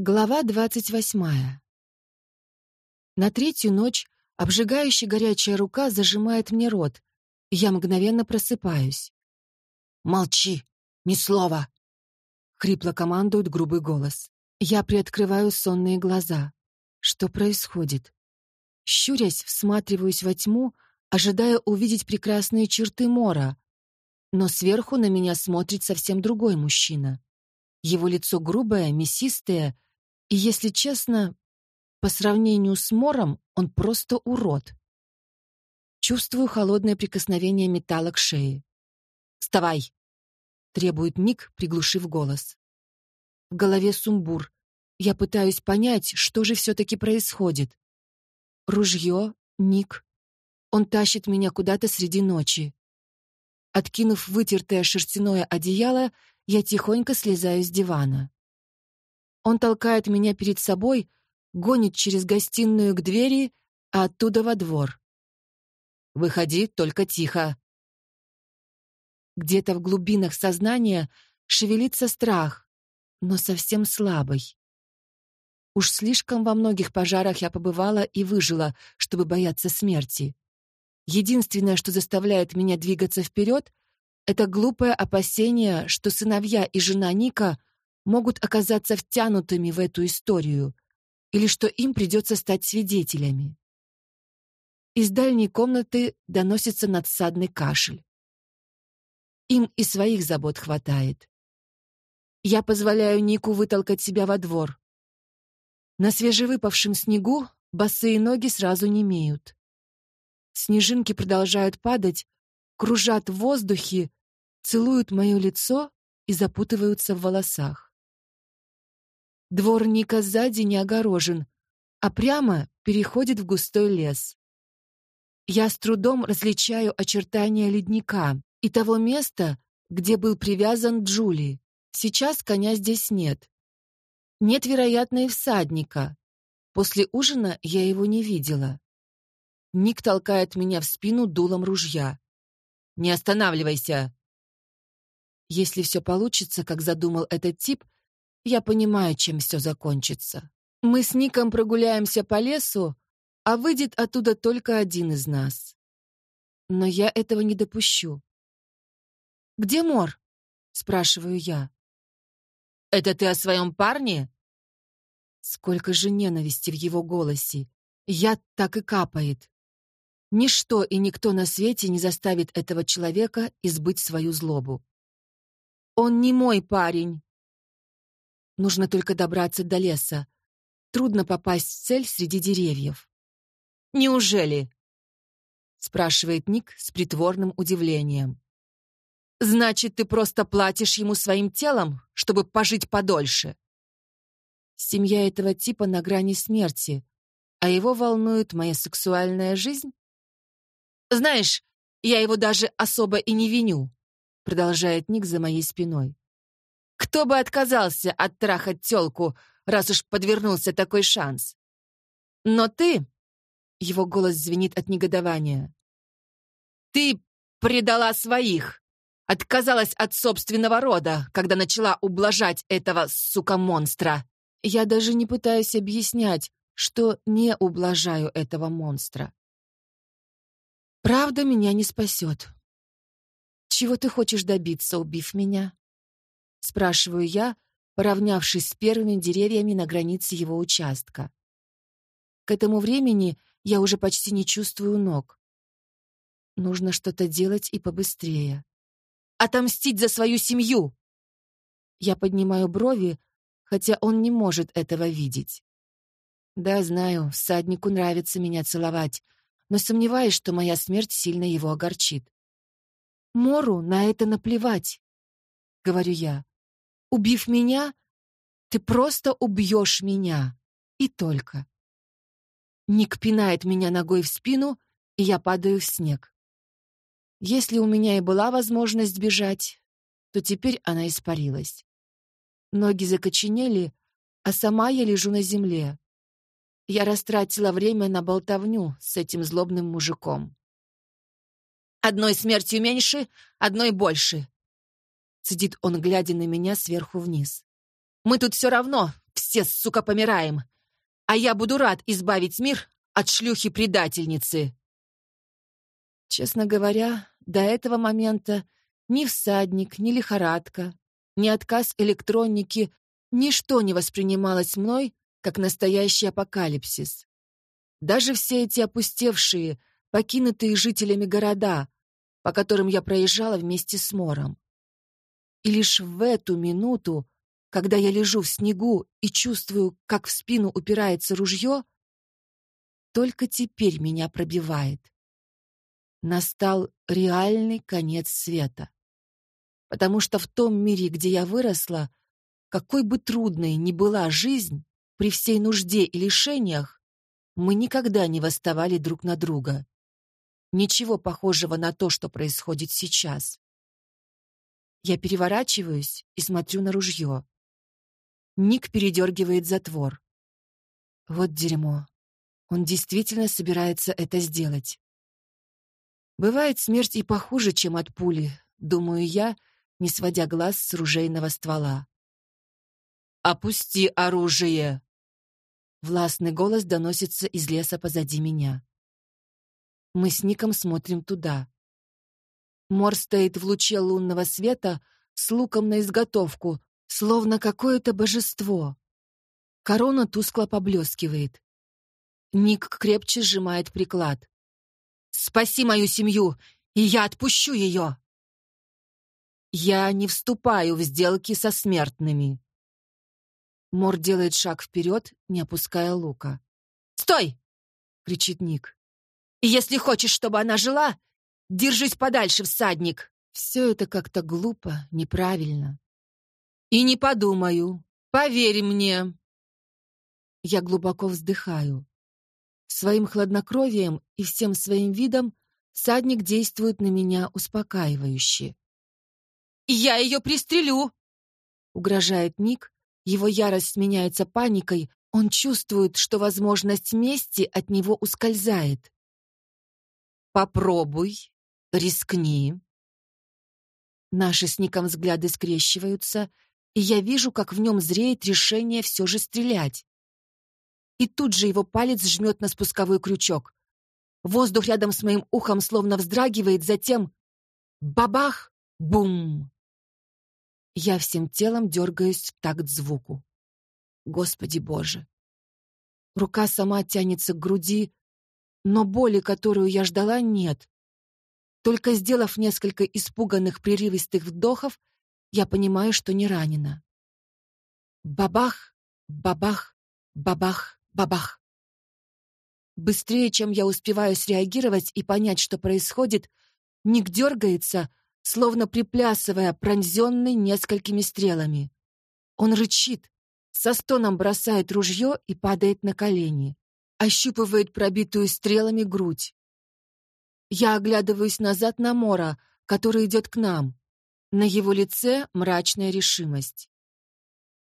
Глава двадцать восьмая. На третью ночь обжигающая горячая рука зажимает мне рот, и я мгновенно просыпаюсь. «Молчи! Ни слова!» — хрипло командует грубый голос. Я приоткрываю сонные глаза. Что происходит? Щурясь, всматриваюсь во тьму, ожидая увидеть прекрасные черты Мора. Но сверху на меня смотрит совсем другой мужчина. Его лицо грубое, мясистое — и, если честно, по сравнению с Мором он просто урод. Чувствую холодное прикосновение металла к шее. «Вставай!» — требует Ник, приглушив голос. В голове сумбур. Я пытаюсь понять, что же все-таки происходит. Ружье, Ник. Он тащит меня куда-то среди ночи. Откинув вытертое шерстяное одеяло, я тихонько слезаю с дивана. Он толкает меня перед собой, гонит через гостиную к двери, а оттуда во двор. «Выходи, только тихо». Где-то в глубинах сознания шевелится страх, но совсем слабый. Уж слишком во многих пожарах я побывала и выжила, чтобы бояться смерти. Единственное, что заставляет меня двигаться вперед, это глупое опасение, что сыновья и жена Ника могут оказаться втянутыми в эту историю или что им придется стать свидетелями. Из дальней комнаты доносится надсадный кашель. Им и своих забот хватает. Я позволяю Нику вытолкать себя во двор. На свежевыпавшем снегу босые ноги сразу не имеют. Снежинки продолжают падать, кружат в воздухе, целуют мое лицо и запутываются в волосах. Двор Ника сзади не огорожен, а прямо переходит в густой лес. Я с трудом различаю очертания ледника и того места, где был привязан Джули. Сейчас коня здесь нет. Нет, вероятно, и всадника. После ужина я его не видела. Ник толкает меня в спину дулом ружья. «Не останавливайся!» Если все получится, как задумал этот тип — я понимаю, чем все закончится. Мы с Ником прогуляемся по лесу, а выйдет оттуда только один из нас. Но я этого не допущу. «Где Мор?» — спрашиваю я. «Это ты о своем парне?» Сколько же ненависти в его голосе. Я так и капает. Ничто и никто на свете не заставит этого человека избыть свою злобу. «Он не мой парень!» Нужно только добраться до леса. Трудно попасть в цель среди деревьев. «Неужели?» — спрашивает Ник с притворным удивлением. «Значит, ты просто платишь ему своим телом, чтобы пожить подольше?» Семья этого типа на грани смерти, а его волнует моя сексуальная жизнь? «Знаешь, я его даже особо и не виню», — продолжает Ник за моей спиной. Кто бы отказался оттрахать тёлку, раз уж подвернулся такой шанс? Но ты... Его голос звенит от негодования. Ты предала своих, отказалась от собственного рода, когда начала ублажать этого сука-монстра. Я даже не пытаюсь объяснять, что не ублажаю этого монстра. Правда меня не спасет. Чего ты хочешь добиться, убив меня? — спрашиваю я, поравнявшись с первыми деревьями на границе его участка. К этому времени я уже почти не чувствую ног. Нужно что-то делать и побыстрее. «Отомстить за свою семью!» Я поднимаю брови, хотя он не может этого видеть. Да, знаю, всаднику нравится меня целовать, но сомневаюсь, что моя смерть сильно его огорчит. Мору на это наплевать, — говорю я. Убив меня, ты просто убьешь меня. И только. Ник пинает меня ногой в спину, и я падаю в снег. Если у меня и была возможность бежать, то теперь она испарилась. Ноги закоченели, а сама я лежу на земле. Я растратила время на болтовню с этим злобным мужиком. «Одной смертью меньше, одной больше», Сидит он, глядя на меня сверху вниз. «Мы тут все равно все, сука, помираем. А я буду рад избавить мир от шлюхи-предательницы. Честно говоря, до этого момента ни всадник, ни лихорадка, ни отказ электроники, ничто не воспринималось мной как настоящий апокалипсис. Даже все эти опустевшие, покинутые жителями города, по которым я проезжала вместе с Мором. И лишь в эту минуту, когда я лежу в снегу и чувствую, как в спину упирается ружье, только теперь меня пробивает. Настал реальный конец света. Потому что в том мире, где я выросла, какой бы трудной ни была жизнь, при всей нужде и лишениях, мы никогда не восставали друг на друга. Ничего похожего на то, что происходит сейчас. Я переворачиваюсь и смотрю на ружье. Ник передергивает затвор. Вот дерьмо. Он действительно собирается это сделать. Бывает смерть и похуже, чем от пули, думаю я, не сводя глаз с ружейного ствола. «Опусти оружие!» Властный голос доносится из леса позади меня. Мы с Ником смотрим туда. Мор стоит в луче лунного света с луком на изготовку, словно какое-то божество. Корона тускло поблескивает. Ник крепче сжимает приклад. «Спаси мою семью, и я отпущу ее!» «Я не вступаю в сделки со смертными». Мор делает шаг вперед, не опуская лука. «Стой!» — кричит Ник. «Если хочешь, чтобы она жила, держись подальше, всадник!» Все это как-то глупо, неправильно. «И не подумаю. Поверь мне!» Я глубоко вздыхаю. Своим хладнокровием и всем своим видом садник действует на меня успокаивающе. «Я ее пристрелю!» — угрожает Ник. Его ярость сменяется паникой. Он чувствует, что возможность мести от него ускользает. «Попробуй, рискни». Наши с Ником взгляды скрещиваются, и я вижу, как в нем зреет решение все же стрелять и тут же его палец жмет на спусковой крючок. Воздух рядом с моим ухом словно вздрагивает, затем бабах, бум. Я всем телом дергаюсь в такт звуку. Господи Боже! Рука сама тянется к груди, но боли, которую я ждала, нет. Только сделав несколько испуганных прерывистых вдохов, я понимаю, что не ранена. Бабах, бабах, бабах. Бабах! Быстрее, чем я успеваю среагировать и понять, что происходит, Ник дергается, словно приплясывая, пронзенный несколькими стрелами. Он рычит, со стоном бросает ружье и падает на колени, ощупывает пробитую стрелами грудь. Я оглядываюсь назад на Мора, который идет к нам. На его лице мрачная решимость.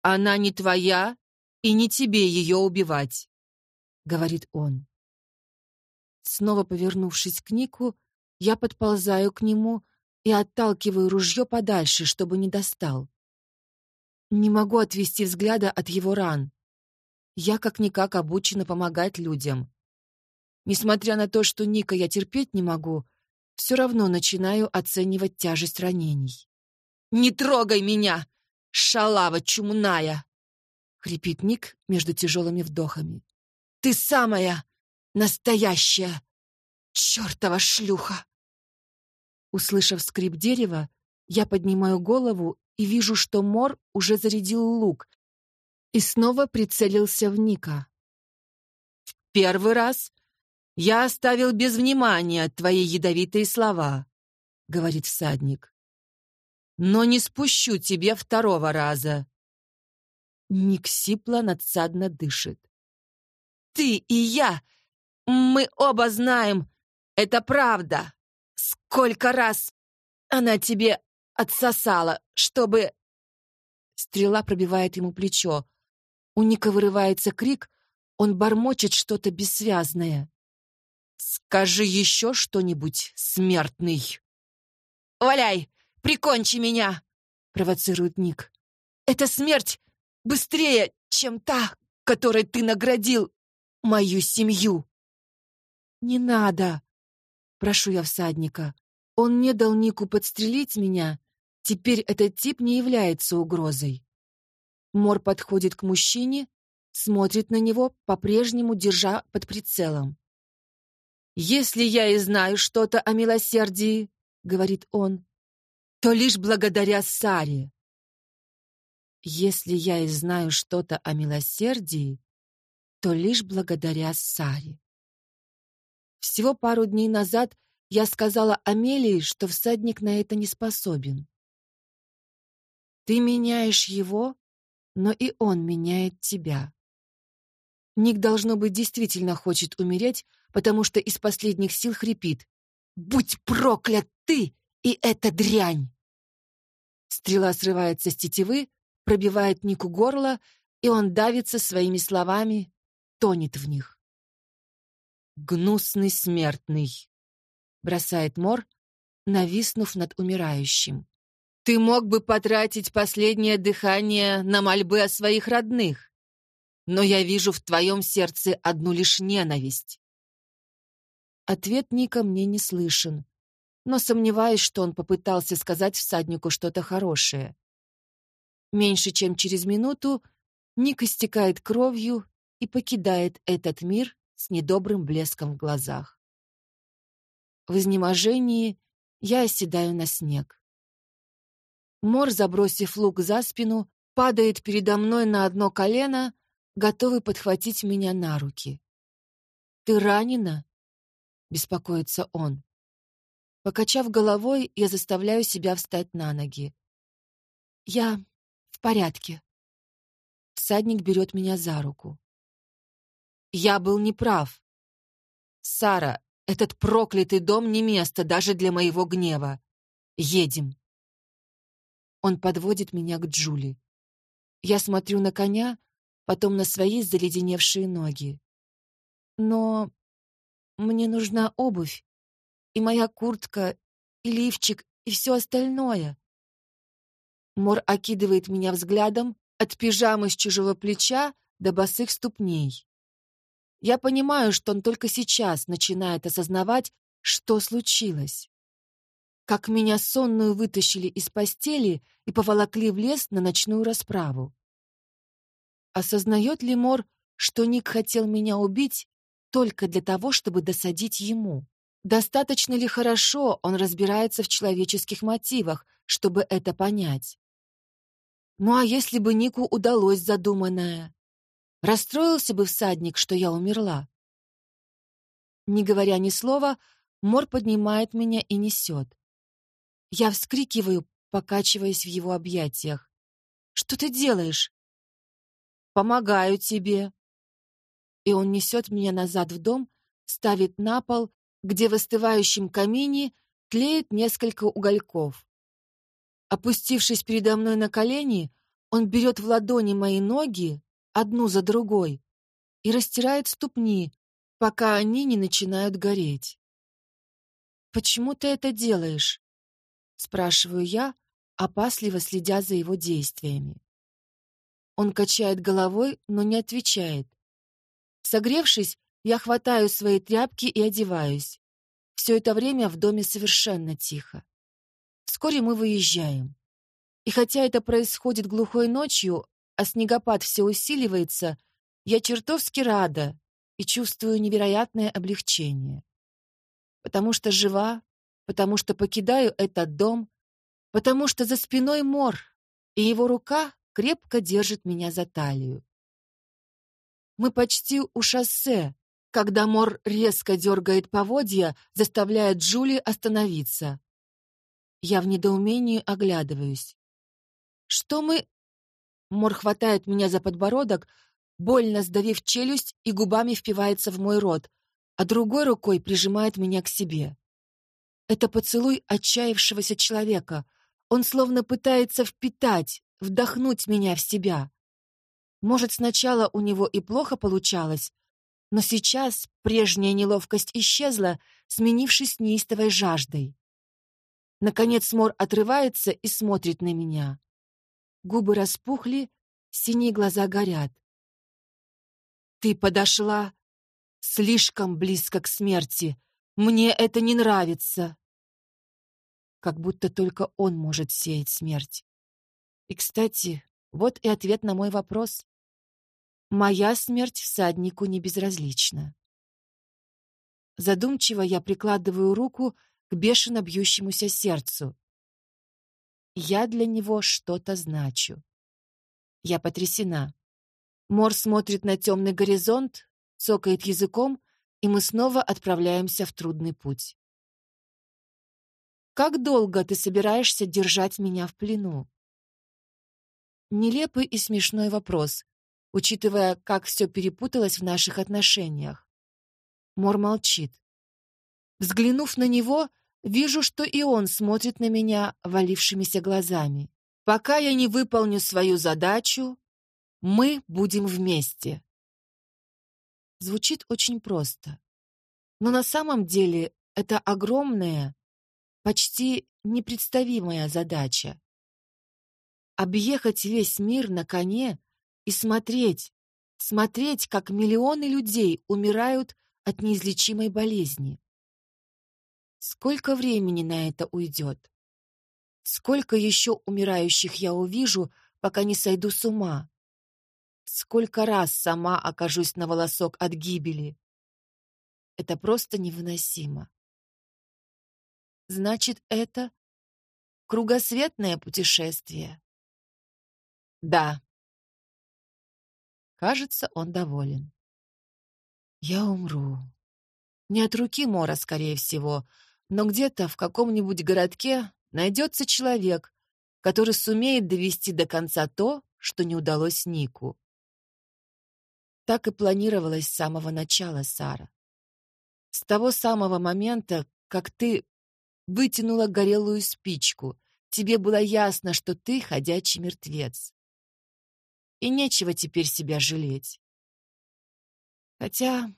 «Она не твоя и не тебе ее убивать», — говорит он. Снова повернувшись к Нику, я подползаю к нему и отталкиваю ружье подальше, чтобы не достал. Не могу отвести взгляда от его ран. Я как-никак обучена помогать людям. Несмотря на то, что Ника я терпеть не могу, все равно начинаю оценивать тяжесть ранений. «Не трогай меня, шалава чумная!» хрипит Ник между тяжелыми вдохами. «Ты самая настоящая чертова шлюха!» Услышав скрип дерева, я поднимаю голову и вижу, что Мор уже зарядил лук и снова прицелился в Ника. «В первый раз я оставил без внимания твои ядовитые слова», — говорит всадник. «Но не спущу тебе второго раза. Ник сипло надсадно дышит. «Ты и я! Мы оба знаем! Это правда! Сколько раз она тебе отсосала, чтобы...» Стрела пробивает ему плечо. У Ника вырывается крик, он бормочет что-то бессвязное. «Скажи еще что-нибудь, смертный!» «Валяй! Прикончи меня!» — провоцирует Ник. «Это смерть Быстрее, чем та, которой ты наградил мою семью!» «Не надо!» — прошу я всадника. Он не дал Нику подстрелить меня. Теперь этот тип не является угрозой. Мор подходит к мужчине, смотрит на него, по-прежнему держа под прицелом. «Если я и знаю что-то о милосердии, — говорит он, — то лишь благодаря Саре. Если я и знаю что-то о милосердии, то лишь благодаря Саре. Всего пару дней назад я сказала Амелии, что всадник на это не способен. Ты меняешь его, но и он меняет тебя. Ник, должно быть, действительно хочет умереть, потому что из последних сил хрипит. «Будь проклят ты и эта дрянь!» Стрела срывается с тетивы, пробивает Нику горло, и он давится своими словами, тонет в них. «Гнусный смертный», — бросает Мор, нависнув над умирающим. «Ты мог бы потратить последнее дыхание на мольбы о своих родных, но я вижу в твоем сердце одну лишь ненависть». Ответ Ника мне не слышен, но сомневаюсь, что он попытался сказать всаднику что-то хорошее. Меньше чем через минуту Ник истекает кровью и покидает этот мир с недобрым блеском в глазах. В изнеможении я оседаю на снег. Мор, забросив лук за спину, падает передо мной на одно колено, готовый подхватить меня на руки. «Ты ранена?» — беспокоится он. Покачав головой, я заставляю себя встать на ноги. «Я порядке». Всадник берет меня за руку. «Я был неправ. Сара, этот проклятый дом не место даже для моего гнева. Едем». Он подводит меня к Джули. Я смотрю на коня, потом на свои заледеневшие ноги. Но мне нужна обувь, и моя куртка, и лифчик, и все остальное. Мор окидывает меня взглядом от пижамы с чужого плеча до босых ступней. Я понимаю, что он только сейчас начинает осознавать, что случилось. Как меня сонную вытащили из постели и поволокли в лес на ночную расправу. Осознает ли Мор, что Ник хотел меня убить только для того, чтобы досадить ему? Достаточно ли хорошо он разбирается в человеческих мотивах, чтобы это понять? Ну а если бы Нику удалось задуманное? Расстроился бы всадник, что я умерла. Не говоря ни слова, Мор поднимает меня и несет. Я вскрикиваю, покачиваясь в его объятиях. «Что ты делаешь?» «Помогаю тебе». И он несет меня назад в дом, ставит на пол, где в остывающем камине тлеет несколько угольков. Опустившись передо мной на колени, он берет в ладони мои ноги, одну за другой, и растирает ступни, пока они не начинают гореть. «Почему ты это делаешь?» — спрашиваю я, опасливо следя за его действиями. Он качает головой, но не отвечает. Согревшись, я хватаю свои тряпки и одеваюсь. Все это время в доме совершенно тихо. Вскоре мы выезжаем. И хотя это происходит глухой ночью, а снегопад все усиливается, я чертовски рада и чувствую невероятное облегчение. Потому что жива, потому что покидаю этот дом, потому что за спиной мор, и его рука крепко держит меня за талию. Мы почти у шоссе, когда Мор резко дергает поводья, заставляя Джули остановиться. Я в недоумении оглядываюсь. «Что мы...» Мор хватает меня за подбородок, больно сдавив челюсть и губами впивается в мой рот, а другой рукой прижимает меня к себе. Это поцелуй отчаявшегося человека. Он словно пытается впитать, вдохнуть меня в себя. Может, сначала у него и плохо получалось, но сейчас прежняя неловкость исчезла, сменившись неистовой жаждой. Наконец Мор отрывается и смотрит на меня. Губы распухли, синие глаза горят. Ты подошла слишком близко к смерти. Мне это не нравится. Как будто только он может сеять смерть. И, кстати, вот и ответ на мой вопрос. Моя смерть всаднику не безразлична. Задумчиво я прикладываю руку к бешено бьющемуся сердцу. Я для него что-то значу. Я потрясена. Мор смотрит на темный горизонт, цокает языком, и мы снова отправляемся в трудный путь. «Как долго ты собираешься держать меня в плену?» Нелепый и смешной вопрос, учитывая, как все перепуталось в наших отношениях. Мор молчит. Взглянув на него, вижу, что и он смотрит на меня валившимися глазами. Пока я не выполню свою задачу, мы будем вместе. Звучит очень просто. Но на самом деле это огромная, почти непредставимая задача. Объехать весь мир на коне и смотреть, смотреть, как миллионы людей умирают от неизлечимой болезни. Сколько времени на это уйдет? Сколько еще умирающих я увижу, пока не сойду с ума? Сколько раз сама окажусь на волосок от гибели? Это просто невыносимо. Значит, это кругосветное путешествие? Да. Кажется, он доволен. Я умру. Не от руки Мора, скорее всего, но где-то в каком-нибудь городке найдется человек, который сумеет довести до конца то, что не удалось Нику. Так и планировалось с самого начала, Сара. С того самого момента, как ты вытянула горелую спичку, тебе было ясно, что ты ходячий мертвец. И нечего теперь себя жалеть. Хотя,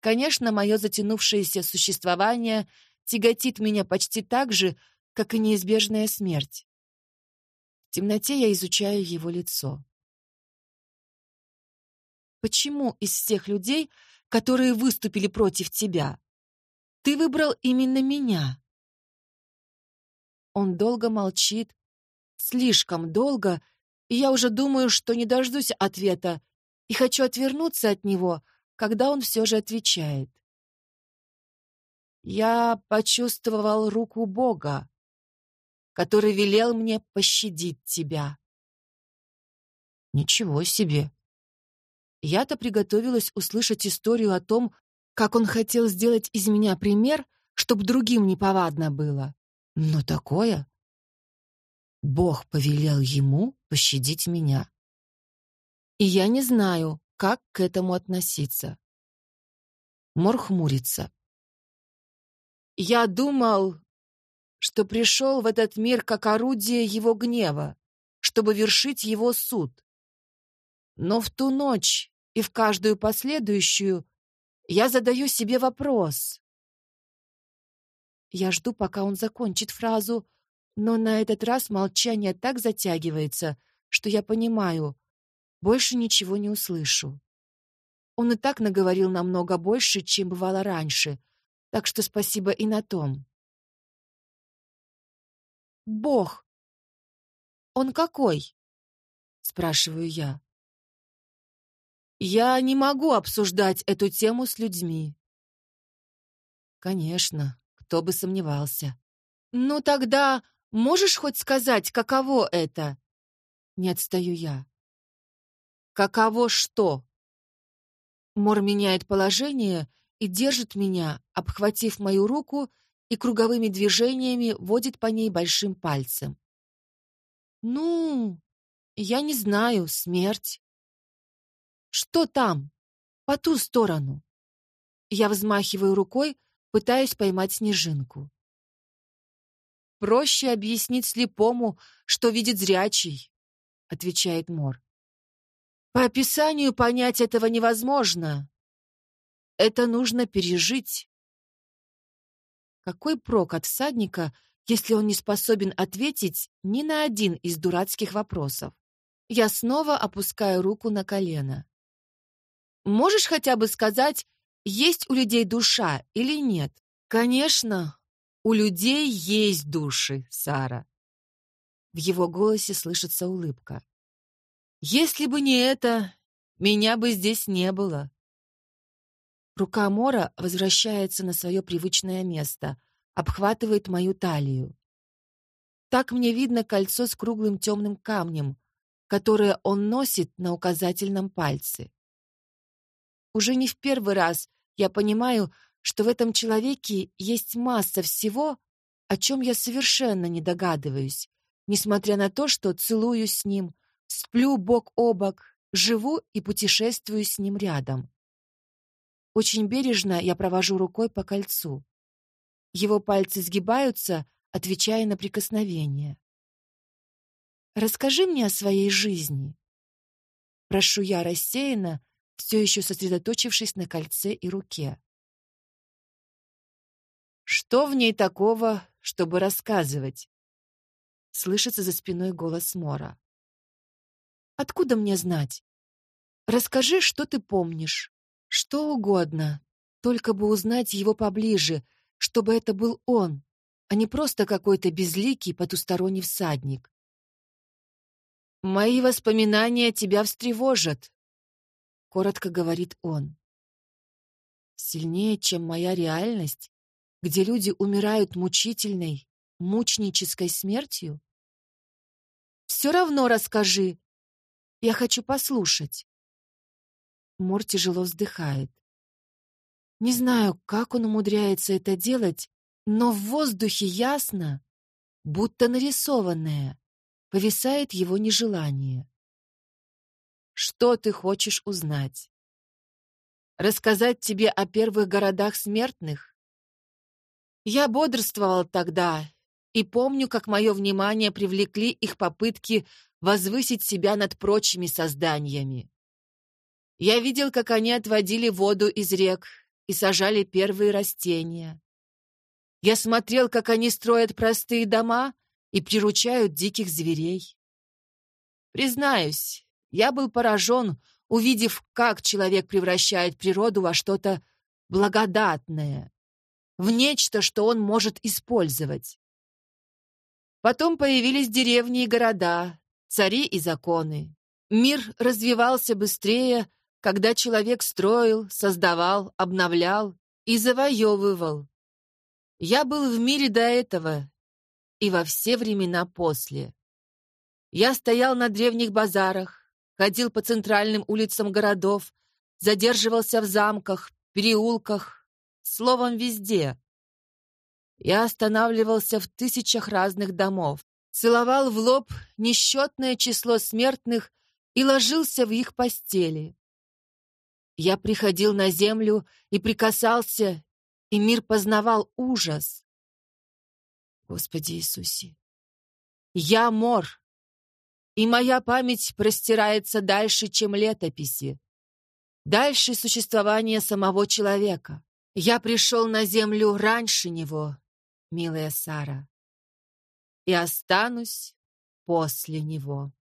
конечно, мое затянувшееся существование тяготит меня почти так же, как и неизбежная смерть. В темноте я изучаю его лицо. Почему из всех людей, которые выступили против тебя, ты выбрал именно меня? Он долго молчит, слишком долго, и я уже думаю, что не дождусь ответа, и хочу отвернуться от него, когда он все же отвечает. Я почувствовал руку Бога, который велел мне пощадить тебя. Ничего себе! Я-то приготовилась услышать историю о том, как он хотел сделать из меня пример, чтоб другим неповадно было. Но такое... Бог повелел ему пощадить меня. И я не знаю, как к этому относиться. Мор хмурится. Я думал, что пришел в этот мир как орудие его гнева, чтобы вершить его суд. Но в ту ночь и в каждую последующую я задаю себе вопрос. Я жду, пока он закончит фразу, но на этот раз молчание так затягивается, что я понимаю, больше ничего не услышу. Он и так наговорил намного больше, чем бывало раньше, так что спасибо и на том. «Бог! Он какой?» — спрашиваю я. «Я не могу обсуждать эту тему с людьми». «Конечно, кто бы сомневался». «Ну тогда можешь хоть сказать, каково это?» Не отстаю я. «Каково что?» Мор меняет положение и держит меня, обхватив мою руку и круговыми движениями водит по ней большим пальцем. «Ну, я не знаю, смерть». «Что там? По ту сторону?» Я взмахиваю рукой, пытаясь поймать снежинку. «Проще объяснить слепому, что видит зрячий», — отвечает Мор. «По описанию понять этого невозможно. Это нужно пережить. Какой прок от всадника, если он не способен ответить ни на один из дурацких вопросов? Я снова опускаю руку на колено. Можешь хотя бы сказать, есть у людей душа или нет? Конечно, у людей есть души, Сара. В его голосе слышится улыбка. Если бы не это, меня бы здесь не было. Рука Мора возвращается на свое привычное место, обхватывает мою талию. Так мне видно кольцо с круглым темным камнем, которое он носит на указательном пальце. Уже не в первый раз я понимаю, что в этом человеке есть масса всего, о чем я совершенно не догадываюсь, несмотря на то, что целую с ним, сплю бок о бок, живу и путешествую с ним рядом. Очень бережно я провожу рукой по кольцу. Его пальцы сгибаются, отвечая на прикосновение. «Расскажи мне о своей жизни». Прошу я рассеянно, все еще сосредоточившись на кольце и руке. «Что в ней такого, чтобы рассказывать?» Слышится за спиной голос Мора. «Откуда мне знать? Расскажи, что ты помнишь. Что угодно, только бы узнать его поближе, чтобы это был он, а не просто какой-то безликий потусторонний всадник. «Мои воспоминания тебя встревожат», — коротко говорит он. «Сильнее, чем моя реальность, где люди умирают мучительной, мученической смертью? Все равно расскажи. Я хочу послушать». Мор тяжело вздыхает. Не знаю, как он умудряется это делать, но в воздухе ясно, будто нарисованное, повисает его нежелание. Что ты хочешь узнать? Рассказать тебе о первых городах смертных? Я бодрствовал тогда и помню, как мое внимание привлекли их попытки возвысить себя над прочими созданиями. Я видел, как они отводили воду из рек и сажали первые растения. Я смотрел, как они строят простые дома и приручают диких зверей. Признаюсь, я был поражен, увидев, как человек превращает природу во что-то благодатное, в нечто, что он может использовать. Потом появились деревни и города, цари и законы. Мир развивался быстрее, когда человек строил, создавал, обновлял и завоевывал. Я был в мире до этого и во все времена после. Я стоял на древних базарах, ходил по центральным улицам городов, задерживался в замках, переулках, словом, везде. Я останавливался в тысячах разных домов, целовал в лоб несчетное число смертных и ложился в их постели. Я приходил на землю и прикасался, и мир познавал ужас. Господи Иисусе, я мор, и моя память простирается дальше, чем летописи, дальше существования самого человека. Я пришел на землю раньше него, милая Сара, и останусь после него.